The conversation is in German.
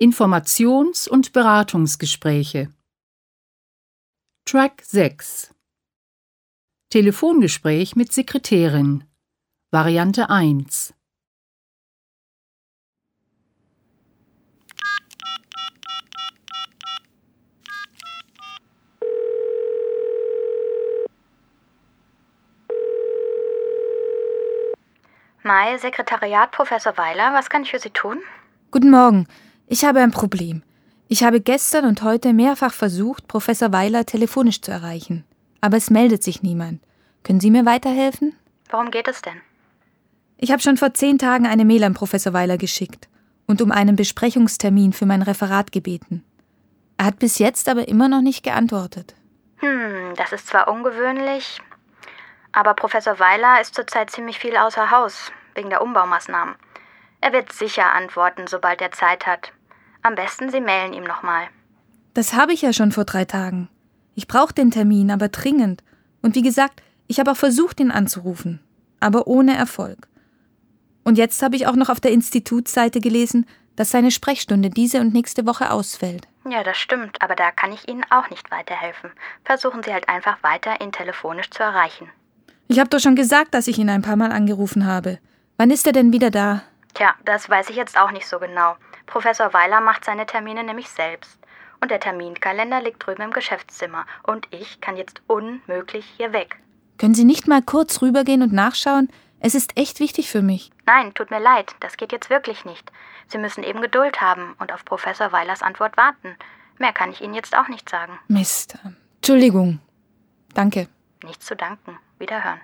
Informations- und Beratungsgespräche. Track 6 Telefongespräch mit Sekretärin Variante 1 Mai, Sekretariat Professor Weiler, was kann ich für Sie tun? Guten Morgen. Ich habe ein Problem. Ich habe gestern und heute mehrfach versucht, Professor Weiler telefonisch zu erreichen. Aber es meldet sich niemand. Können Sie mir weiterhelfen? Worum geht es denn? Ich habe schon vor zehn Tagen eine Mail an Professor Weiler geschickt und um einen Besprechungstermin für mein Referat gebeten. Er hat bis jetzt aber immer noch nicht geantwortet. Hm, das ist zwar ungewöhnlich, aber Professor Weiler ist zurzeit ziemlich viel außer Haus, wegen der Umbaumaßnahmen. Er wird sicher antworten, sobald er Zeit hat. Am besten Sie mailen ihm nochmal. Das habe ich ja schon vor drei Tagen. Ich brauche den Termin, aber dringend. Und wie gesagt, ich habe auch versucht, ihn anzurufen, aber ohne Erfolg. Und jetzt habe ich auch noch auf der Institutsseite gelesen, dass seine Sprechstunde diese und nächste Woche ausfällt. Ja, das stimmt, aber da kann ich Ihnen auch nicht weiterhelfen. Versuchen Sie halt einfach weiter, ihn telefonisch zu erreichen. Ich habe doch schon gesagt, dass ich ihn ein paar Mal angerufen habe. Wann ist er denn wieder da? Tja, das weiß ich jetzt auch nicht so genau. Professor Weiler macht seine Termine nämlich selbst. Und der Terminkalender liegt drüben im Geschäftszimmer. Und ich kann jetzt unmöglich hier weg. Können Sie nicht mal kurz rübergehen und nachschauen? Es ist echt wichtig für mich. Nein, tut mir leid, das geht jetzt wirklich nicht. Sie müssen eben Geduld haben und auf Professor Weilers Antwort warten. Mehr kann ich Ihnen jetzt auch nicht sagen. Mist. Entschuldigung. Danke. Nichts zu danken. Wiederhören.